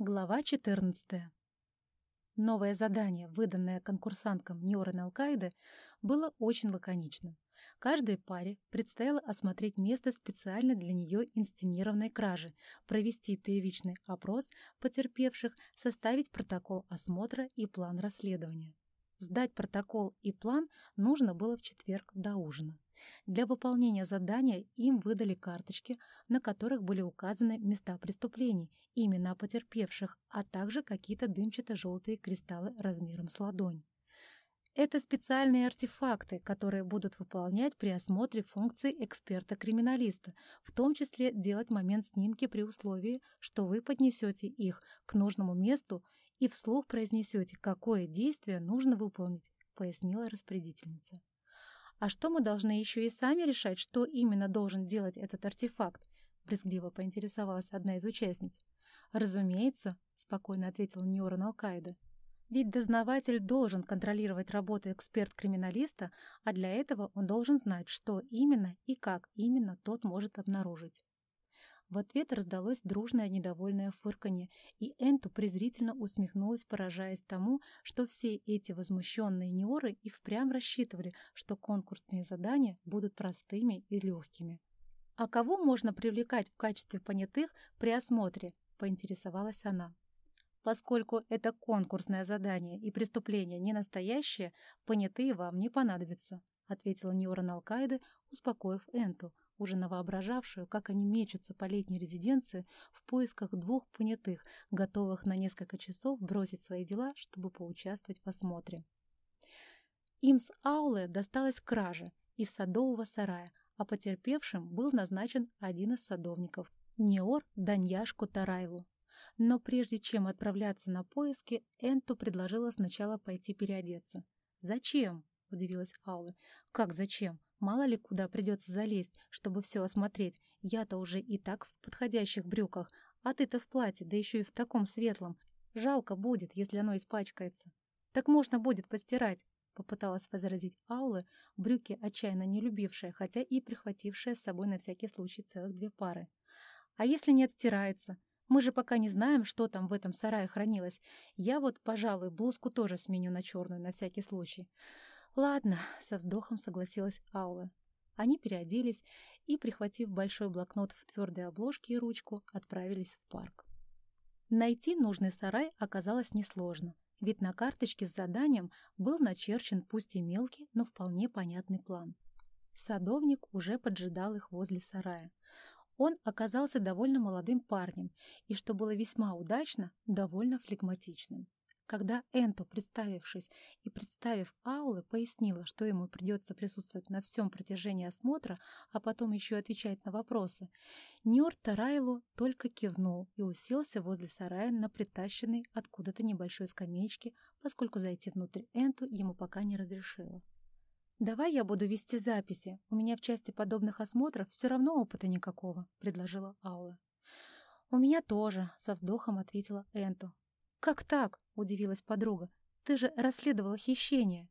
Глава 14. Новое задание, выданное конкурсанткам Ньорен Алкаиды, было очень лаконичным. Каждой паре предстояло осмотреть место специально для нее инсценированной кражи, провести первичный опрос потерпевших, составить протокол осмотра и план расследования. Сдать протокол и план нужно было в четверг до ужина. Для выполнения задания им выдали карточки, на которых были указаны места преступлений, имена потерпевших, а также какие-то дымчато-желтые кристаллы размером с ладонь. Это специальные артефакты, которые будут выполнять при осмотре функций эксперта-криминалиста, в том числе делать момент снимки при условии, что вы поднесете их к нужному месту и вслух произнесете, какое действие нужно выполнить, пояснила распорядительница. «А что мы должны еще и сами решать, что именно должен делать этот артефакт?» — брезгливо поинтересовалась одна из участниц. «Разумеется», — спокойно ответил Ньоран Алкаида. «Ведь дознаватель должен контролировать работу эксперт-криминалиста, а для этого он должен знать, что именно и как именно тот может обнаружить». В ответ раздалось дружное недовольное фырканье, и Энту презрительно усмехнулась, поражаясь тому, что все эти возмущенные неоры и впрямь рассчитывали, что конкурсные задания будут простыми и легкими. «А кого можно привлекать в качестве понятых при осмотре?» — поинтересовалась она. «Поскольку это конкурсное задание и преступление не настоящее, понятые вам не понадобятся», — ответила Ньоран Алкаиды, успокоив Энту — уже навоображавшую, как они мечутся по летней резиденции в поисках двух понятых, готовых на несколько часов бросить свои дела, чтобы поучаствовать в осмотре. Им с Ауле досталась кража из садового сарая, а потерпевшим был назначен один из садовников – Неор Даньяшку Тарайлу. Но прежде чем отправляться на поиски, Энту предложила сначала пойти переодеться. «Зачем?» — удивилась Аула. «Как зачем? Мало ли куда придется залезть, чтобы все осмотреть. Я-то уже и так в подходящих брюках, а ты-то в платье, да еще и в таком светлом. Жалко будет, если оно испачкается. Так можно будет постирать, попыталась возразить Аулы, брюки отчаянно не любившая, хотя и прихватившая с собой на всякий случай целых две пары. А если не отстирается? Мы же пока не знаем, что там в этом сарае хранилось. Я вот, пожалуй, блузку тоже сменю на черную на всякий случай. «Ладно», — со вздохом согласилась Аула. Они переоделись и, прихватив большой блокнот в твердой обложке и ручку, отправились в парк. Найти нужный сарай оказалось несложно, ведь на карточке с заданием был начерчен пусть и мелкий, но вполне понятный план. Садовник уже поджидал их возле сарая. Он оказался довольно молодым парнем и, что было весьма удачно, довольно флегматичным. Когда Энто, представившись и представив Аулы, пояснила, что ему придется присутствовать на всем протяжении осмотра, а потом еще отвечать на вопросы, Ньор Тарайлу только кивнул и уселся возле сарая на притащенной откуда-то небольшой скамеечке, поскольку зайти внутрь Энту ему пока не разрешила. «Давай я буду вести записи. У меня в части подобных осмотров все равно опыта никакого», — предложила Аула. «У меня тоже», — со вздохом ответила Энту. «Как так?» — удивилась подруга. «Ты же расследовала хищение».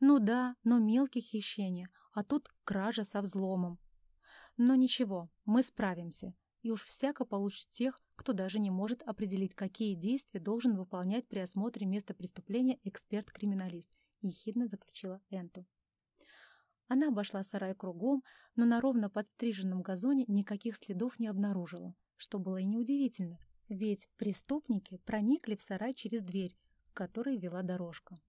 «Ну да, но мелкие хищения, а тут кража со взломом». «Но ничего, мы справимся, и уж всяко получше тех, кто даже не может определить, какие действия должен выполнять при осмотре места преступления эксперт-криминалист», — ехидно заключила Энту. Она обошла сарай кругом, но на ровно подстриженном газоне никаких следов не обнаружила, что было и неудивительно, ведь преступники проникли в сарай через дверь, к которой вела дорожка.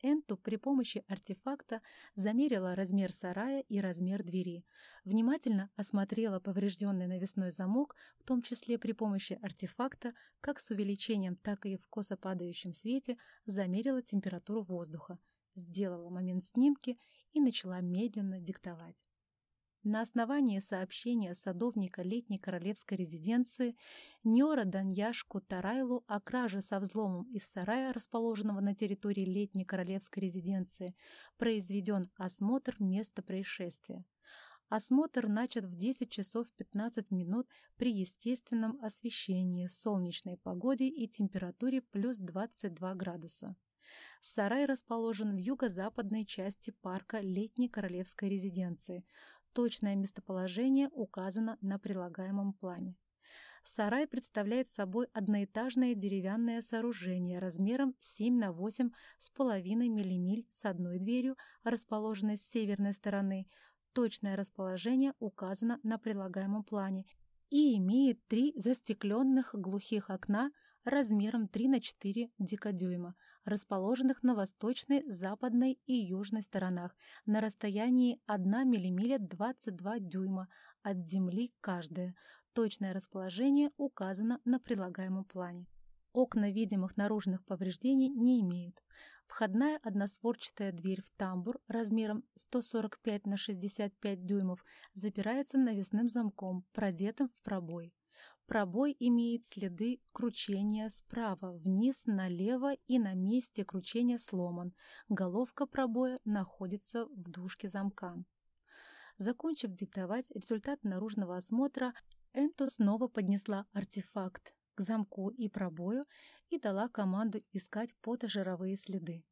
Энту при помощи артефакта замерила размер сарая и размер двери, внимательно осмотрела поврежденный навесной замок, в том числе при помощи артефакта, как с увеличением, так и в косо падающем свете, замерила температуру воздуха, сделала момент снимки и начала медленно диктовать. На основании сообщения садовника летней королевской резиденции Ньора Даньяшку Тарайлу о краже со взломом из сарая, расположенного на территории летней королевской резиденции, произведен осмотр места происшествия. Осмотр начат в 10 часов 15 минут при естественном освещении, солнечной погоде и температуре плюс 22 градуса. Сарай расположен в юго-западной части парка летней королевской резиденции, Точное местоположение указано на прилагаемом плане. Сарай представляет собой одноэтажное деревянное сооружение размером 7 на 8 с половиной миллимиль с одной дверью, расположенной с северной стороны. Точное расположение указано на прилагаемом плане и имеет три застекленных глухих окна размером 3 на 4 дикодюйма, расположенных на восточной, западной и южной сторонах на расстоянии 1 миллимиля 22 дюйма от земли каждая. Точное расположение указано на прилагаемом плане. Окна видимых наружных повреждений не имеют. Входная одностворчатая дверь в тамбур размером 145 на 65 дюймов запирается навесным замком, продетым в пробой. Пробой имеет следы кручения справа, вниз, налево и на месте кручения сломан. Головка пробоя находится в дужке замка. Закончив диктовать результат наружного осмотра, Энто снова поднесла артефакт к замку и пробою и дала команду искать потожировые следы.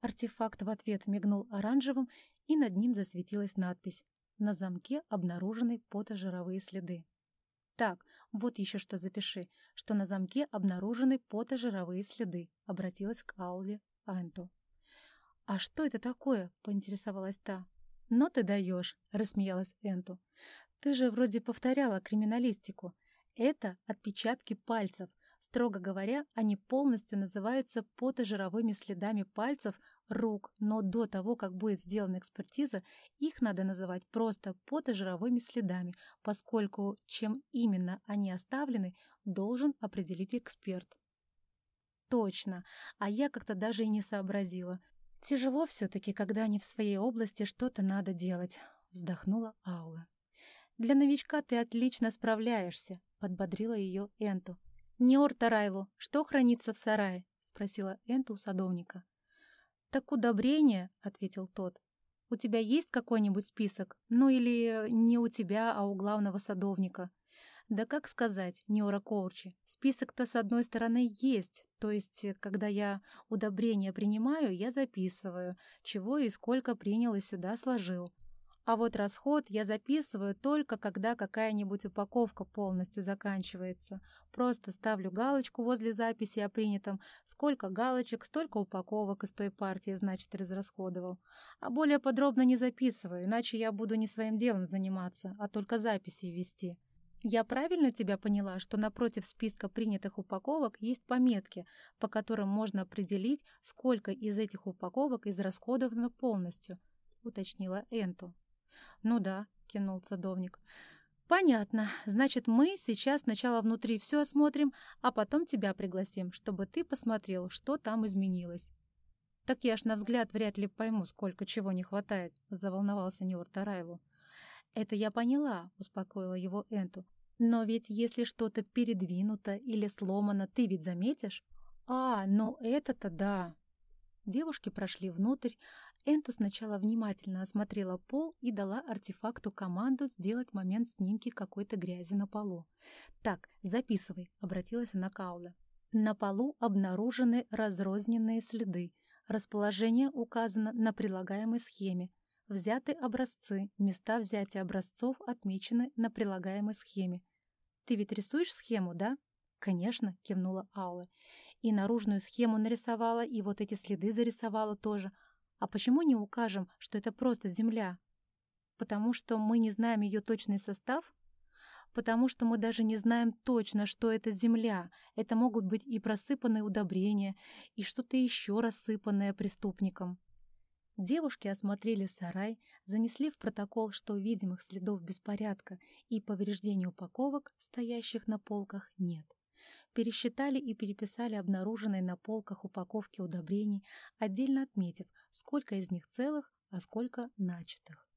Артефакт в ответ мигнул оранжевым, и над ним засветилась надпись «На замке обнаружены потожировые следы». «Так, вот еще что запиши, что на замке обнаружены потожировые следы», — обратилась к Ауле Анту. «А что это такое?» — поинтересовалась та. «Но ты даешь», — рассмеялась Энту. «Ты же вроде повторяла криминалистику. Это отпечатки пальцев. Строго говоря, они полностью называются потожировыми следами пальцев рук, но до того, как будет сделана экспертиза, их надо называть просто потожировыми следами, поскольку чем именно они оставлены, должен определить эксперт. Точно, а я как-то даже и не сообразила. Тяжело все-таки, когда не в своей области что-то надо делать, вздохнула Аула. Для новичка ты отлично справляешься, подбодрила ее Энту. «Неор Тарайлу, что хранится в сарае?» — спросила Энту у садовника. «Так удобрение», — ответил тот. «У тебя есть какой-нибудь список? Ну или не у тебя, а у главного садовника?» «Да как сказать, Неора Коурчи, список-то с одной стороны есть, то есть, когда я удобрение принимаю, я записываю, чего и сколько принял и сюда сложил. А вот расход я записываю только когда какая-нибудь упаковка полностью заканчивается. Просто ставлю галочку возле записи о принятом. Сколько галочек, столько упаковок из той партии, значит, разрасходовал. А более подробно не записываю, иначе я буду не своим делом заниматься, а только записи вести. Я правильно тебя поняла, что напротив списка принятых упаковок есть пометки, по которым можно определить, сколько из этих упаковок израсходовано полностью, уточнила Энту. «Ну да», — кинул садовник. «Понятно. Значит, мы сейчас сначала внутри все осмотрим, а потом тебя пригласим, чтобы ты посмотрел, что там изменилось». «Так я ж на взгляд вряд ли пойму, сколько чего не хватает», — заволновался Нюр Тарайлу. «Это я поняла», — успокоила его Энту. «Но ведь если что-то передвинуто или сломано, ты ведь заметишь?» «А, ну это-то да!» Девушки прошли внутрь, Энту сначала внимательно осмотрела пол и дала артефакту команду сделать момент снимки какой-то грязи на полу. «Так, записывай», — обратилась она к Ауле. На полу обнаружены разрозненные следы. Расположение указано на прилагаемой схеме. Взяты образцы, места взятия образцов отмечены на прилагаемой схеме. «Ты ведь рисуешь схему, да?» «Конечно», — кивнула Аула. «И наружную схему нарисовала, и вот эти следы зарисовала тоже. А почему не укажем, что это просто земля? Потому что мы не знаем ее точный состав? Потому что мы даже не знаем точно, что это земля. Это могут быть и просыпанные удобрения, и что-то еще рассыпанное преступником. Девушки осмотрели сарай, занесли в протокол, что видимых следов беспорядка и повреждений упаковок, стоящих на полках, нет пересчитали и переписали обнаруженные на полках упаковки удобрений, отдельно отметив, сколько из них целых, а сколько начатых.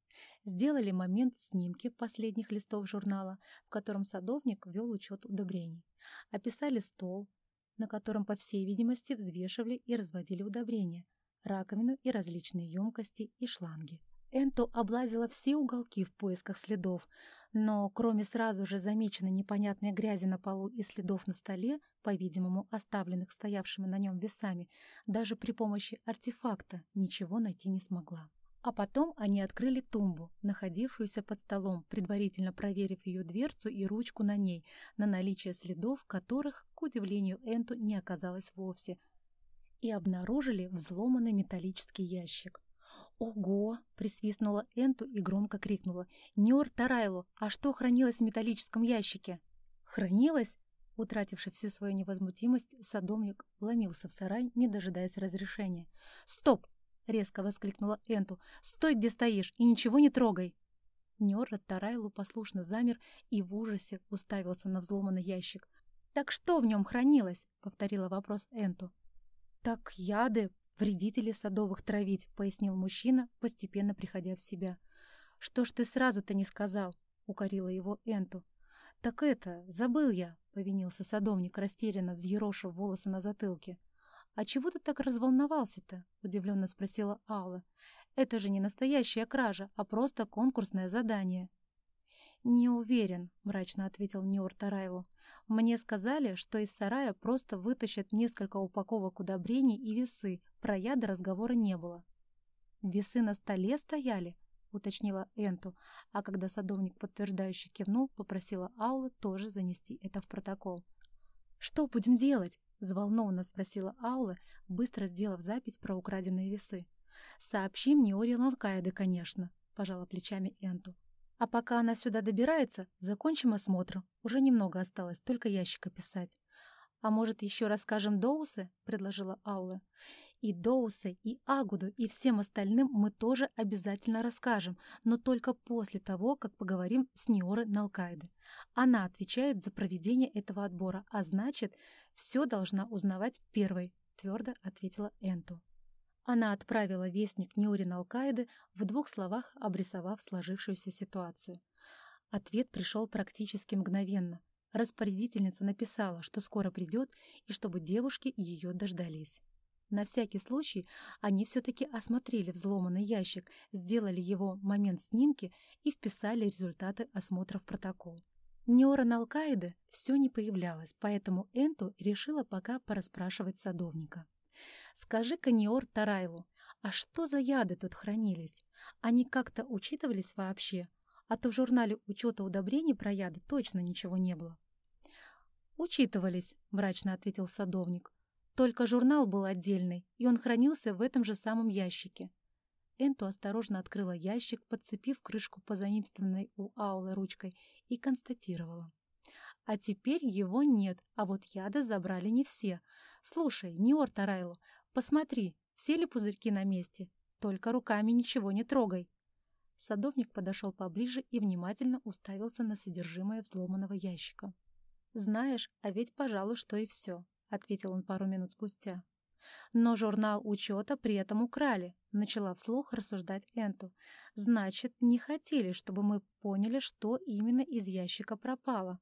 Сделали момент снимки последних листов журнала, в котором садовник вел учет удобрений. Описали стол, на котором, по всей видимости, взвешивали и разводили удобрения, раковину и различные емкости и шланги. Энто облазила все уголки в поисках следов, но кроме сразу же замеченной непонятной грязи на полу и следов на столе, по-видимому, оставленных стоявшими на нем весами, даже при помощи артефакта ничего найти не смогла. А потом они открыли тумбу, находившуюся под столом, предварительно проверив ее дверцу и ручку на ней, на наличие следов, которых, к удивлению Энту, не оказалось вовсе, и обнаружили взломанный металлический ящик. «Ого!» — присвистнула Энту и громко крикнула. «Нёр Тарайлу, а что хранилось в металлическом ящике?» «Хранилось?» Утративший всю свою невозмутимость, садомник вломился в сарай, не дожидаясь разрешения. «Стоп!» — резко воскликнула Энту. «Стой, где стоишь, и ничего не трогай!» Нёрра Тарайлу послушно замер и в ужасе уставился на взломанный ящик. «Так что в нем хранилось?» — повторила вопрос Энту. «Так яды, вредители садовых травить», — пояснил мужчина, постепенно приходя в себя. «Что ж ты сразу-то не сказал?» — укорила его Энту. «Так это, забыл я», — повинился садовник, растерянно взъерошив волосы на затылке. «А чего ты так разволновался-то?» — удивленно спросила Аула. «Это же не настоящая кража, а просто конкурсное задание». «Не уверен», — мрачно ответил Ниор Тарайлу. «Мне сказали, что из сарая просто вытащат несколько упаковок удобрений и весы. Про яды разговора не было». «Весы на столе стояли?» — уточнила Энту, а когда садовник подтверждающе кивнул, попросила Аулы тоже занести это в протокол. «Что будем делать?» Взволнованно спросила Аула, быстро сделав запись про украденные весы. «Сообщим Неоре Лалкаиде, конечно», — пожала плечами Энту. «А пока она сюда добирается, закончим осмотр. Уже немного осталось, только ящика писать». «А может, еще расскажем Доусы?» — предложила Аула. И Доусы, и Агуду, и всем остальным мы тоже обязательно расскажем, но только после того, как поговорим с Ниорой Налкайды. Она отвечает за проведение этого отбора, а значит, все должна узнавать первой, твердо ответила Энту. Она отправила вестник Ниори Налкайды в двух словах обрисовав сложившуюся ситуацию. Ответ пришел практически мгновенно. Распорядительница написала, что скоро придет, и чтобы девушки ее дождались. На всякий случай они все-таки осмотрели взломанный ящик, сделали его момент снимки и вписали результаты осмотра в протокол. Неора Налкаида все не появлялась, поэтому Энту решила пока порасспрашивать садовника. «Скажи-ка, Неор Тарайлу, а что за яды тут хранились? Они как-то учитывались вообще? А то в журнале учета удобрений про яды точно ничего не было». «Учитывались», — мрачно ответил садовник. Только журнал был отдельный, и он хранился в этом же самом ящике. Энту осторожно открыла ящик, подцепив крышку позаимствованной у Аулы ручкой, и констатировала. А теперь его нет, а вот яда забрали не все. Слушай, Ниор Тарайло, посмотри, все ли пузырьки на месте? Только руками ничего не трогай. Садовник подошел поближе и внимательно уставился на содержимое взломанного ящика. «Знаешь, а ведь, пожалуй, что и все ответил он пару минут спустя. Но журнал учета при этом украли, начала вслух рассуждать Энту. Значит, не хотели, чтобы мы поняли, что именно из ящика пропало.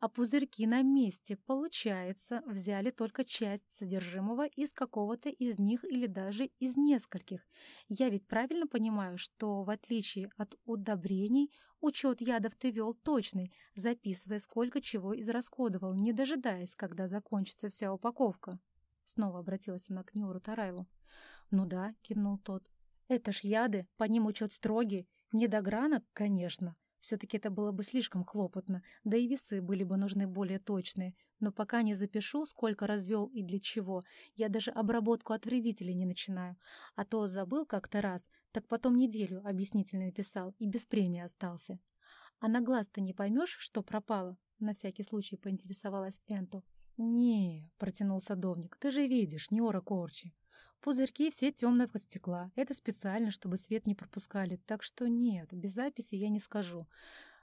А пузырьки на месте, получается, взяли только часть содержимого из какого-то из них или даже из нескольких. Я ведь правильно понимаю, что, в отличие от удобрений, учет ядов ты вел точный, записывая, сколько чего израсходовал, не дожидаясь, когда закончится вся упаковка. Снова обратилась она к Нюру Тарайлу. «Ну да», — кивнул тот. «Это ж яды, по ним учет строгий. Не до гранок, конечно, все-таки это было бы слишком хлопотно, да и весы были бы нужны более точные. Но пока не запишу, сколько развел и для чего, я даже обработку от вредителей не начинаю. А то забыл как-то раз, так потом неделю объяснительно написал и без премии остался. А на глаз-то не поймешь, что пропало? На всякий случай поинтересовалась Энту. «Не», — протянул садовник, — «ты же видишь, не ора корчи. Пузырьки все темного стекла. Это специально, чтобы свет не пропускали. Так что нет, без записи я не скажу.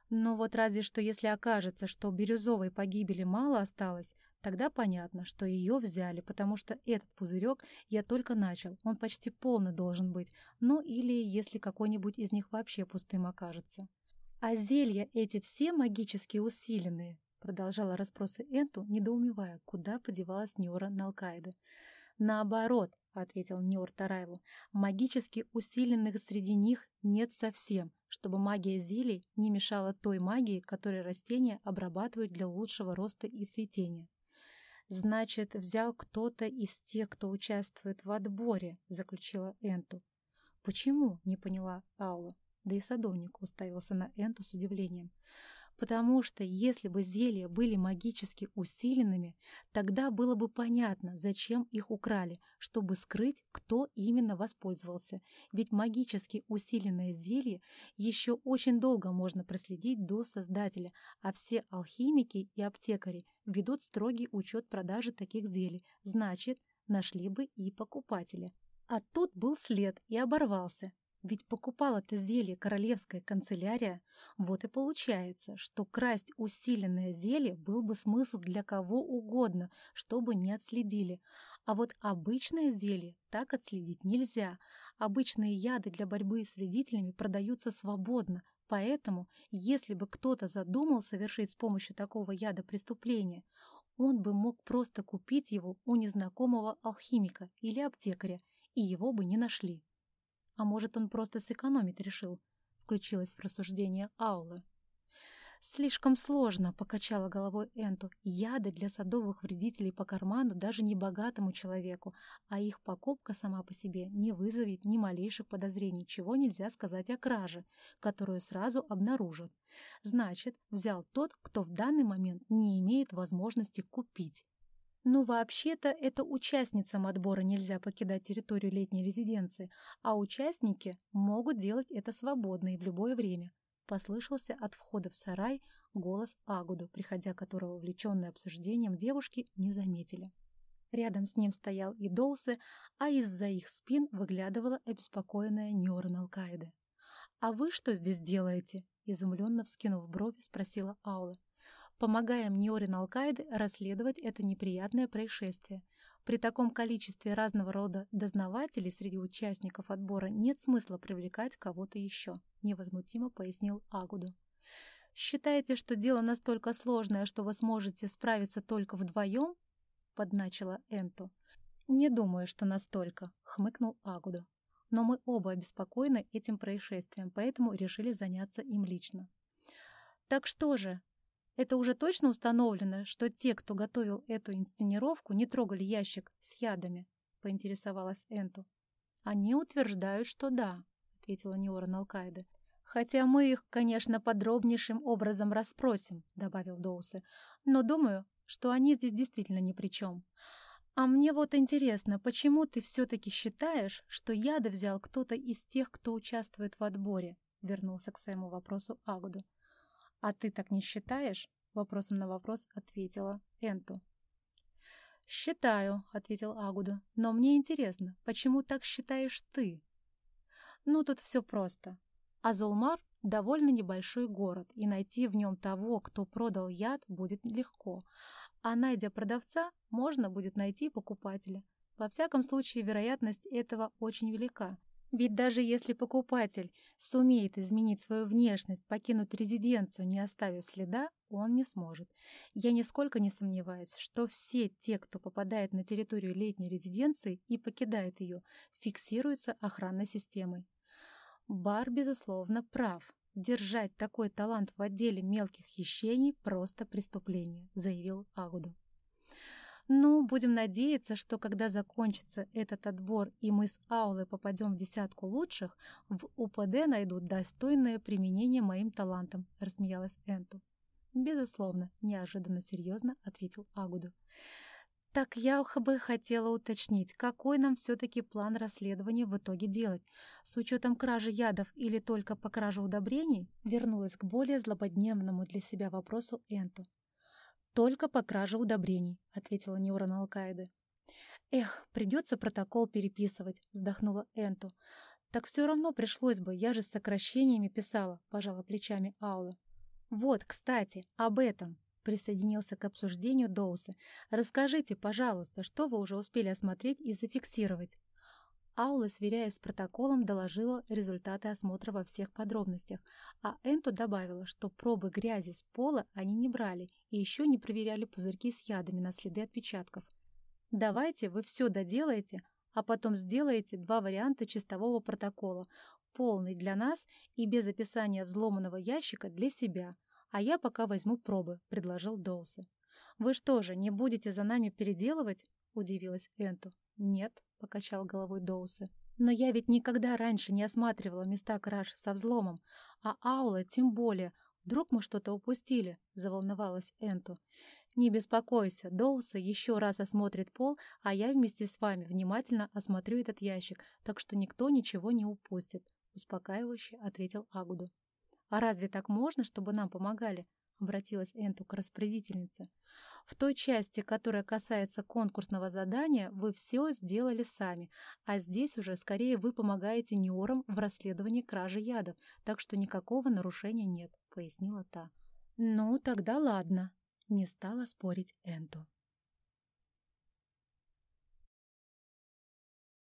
Но вот разве что если окажется, что бирюзовой погибели мало осталось, тогда понятно, что ее взяли, потому что этот пузырек я только начал, он почти полный должен быть, ну или если какой-нибудь из них вообще пустым окажется. А зелья эти все магически усиленные, продолжала расспросы Энту, недоумевая, куда подевалась Ньора Налкайда. Наоборот, — ответил Ньор Тарайлу. «Магически усиленных среди них нет совсем, чтобы магия зелий не мешала той магии, которой растения обрабатывают для лучшего роста и цветения». «Значит, взял кто-то из тех, кто участвует в отборе», — заключила Энту. «Почему?» — не поняла Аула. Да и садовник уставился на Энту с удивлением. Потому что если бы зелья были магически усиленными, тогда было бы понятно, зачем их украли, чтобы скрыть, кто именно воспользовался. Ведь магически усиленное зелье еще очень долго можно проследить до создателя, а все алхимики и аптекари ведут строгий учет продажи таких зелий, значит, нашли бы и покупателя. А тут был след и оборвался. Ведь покупала это зелье королевская канцелярия. Вот и получается, что красть усиленное зелье был бы смысл для кого угодно, чтобы не отследили. А вот обычное зелье так отследить нельзя. Обычные яды для борьбы с вредителями продаются свободно, поэтому, если бы кто-то задумал совершить с помощью такого яда преступление, он бы мог просто купить его у незнакомого алхимика или аптекаря, и его бы не нашли. А может, он просто сэкономить решил? Включилась в рассуждение Аулы. «Слишком сложно», — покачала головой Энту. «Яды для садовых вредителей по карману даже не богатому человеку, а их покупка сама по себе не вызовет ни малейших подозрений, чего нельзя сказать о краже, которую сразу обнаружат. Значит, взял тот, кто в данный момент не имеет возможности купить. Ну, вообще-то, это участницам отбора нельзя покидать территорию летней резиденции, а участники могут делать это свободно и в любое время. Послышался от входа в сарай голос Агуду, приходя которого увлеченные обсуждением девушки не заметили. Рядом с ним стоял и Доусы, а из-за их спин выглядывала обеспокоенная Ньоран Алкаида. «А вы что здесь делаете?» — изумленно вскинув брови, спросила Аула помогаем Ниорин Алкаиде расследовать это неприятное происшествие. При таком количестве разного рода дознавателей среди участников отбора нет смысла привлекать кого-то еще, невозмутимо пояснил Агуду. «Считаете, что дело настолько сложное, что вы сможете справиться только вдвоем?» — подначила Энту. «Не думаю, что настолько», — хмыкнул Агуду. «Но мы оба обеспокоены этим происшествием, поэтому решили заняться им лично». «Так что же, это уже точно установлено, что те, кто готовил эту инсценировку, не трогали ящик с ядами? Поинтересовалась Энту. Они утверждают, что да, ответила Неора Налкайда. Хотя мы их, конечно, подробнейшим образом расспросим, добавил Доусы. Но думаю, что они здесь действительно ни при чем. А мне вот интересно, почему ты все-таки считаешь, что яды взял кто-то из тех, кто участвует в отборе? Вернулся к своему вопросу Агуду. «А ты так не считаешь?» — вопросом на вопрос ответила Энту. «Считаю», — ответил Агуду. «Но мне интересно, почему так считаешь ты?» «Ну, тут все просто. Азулмар — довольно небольшой город, и найти в нем того, кто продал яд, будет легко. А найдя продавца, можно будет найти покупателя. Во всяком случае, вероятность этого очень велика. Ведь даже если покупатель сумеет изменить свою внешность, покинуть резиденцию, не оставив следа, он не сможет. Я нисколько не сомневаюсь, что все те, кто попадает на территорию летней резиденции и покидает ее, фиксируются охранной системой. Бар, безусловно, прав. Держать такой талант в отделе мелких хищений – просто преступление, заявил Агуду. Ну, будем надеяться, что когда закончится этот отбор и мы с Аулой попадем в десятку лучших, в УПД найдут достойное применение моим талантам, рассмеялась Энту. Безусловно, неожиданно серьезно ответил Агуду. Так я бы хотела уточнить, какой нам все-таки план расследования в итоге делать? С учетом кражи ядов или только по краже удобрений? Вернулась к более злободневному для себя вопросу Энту. «Только по краже удобрений», — ответила Неурон Алкаиды. «Эх, придется протокол переписывать», — вздохнула Энту. «Так все равно пришлось бы, я же с сокращениями писала», — пожала плечами Аула. «Вот, кстати, об этом», — присоединился к обсуждению Доусы. «Расскажите, пожалуйста, что вы уже успели осмотреть и зафиксировать?» Аула, сверяясь с протоколом, доложила результаты осмотра во всех подробностях, а Энту добавила, что пробы грязи с пола они не брали и еще не проверяли пузырьки с ядами на следы отпечатков. «Давайте вы все доделаете, а потом сделаете два варианта чистового протокола, полный для нас и без описания взломанного ящика для себя, а я пока возьму пробы», — предложил Доусы. «Вы что же, не будете за нами переделывать?» — удивилась Энту. «Нет», — покачал головой Доусы. Но я ведь никогда раньше не осматривала места краж со взломом, а аула тем более. Вдруг мы что-то упустили?» — заволновалась Энту. «Не беспокойся, Доуса еще раз осмотрит пол, а я вместе с вами внимательно осмотрю этот ящик, так что никто ничего не упустит», — успокаивающе ответил Агуду. «А разве так можно, чтобы нам помогали?» — обратилась Энту к распорядительнице. «В той части, которая касается конкурсного задания, вы все сделали сами, а здесь уже скорее вы помогаете Неорам в расследовании кражи ядов, так что никакого нарушения нет», — пояснила та. «Ну, тогда ладно», — не стала спорить Энту.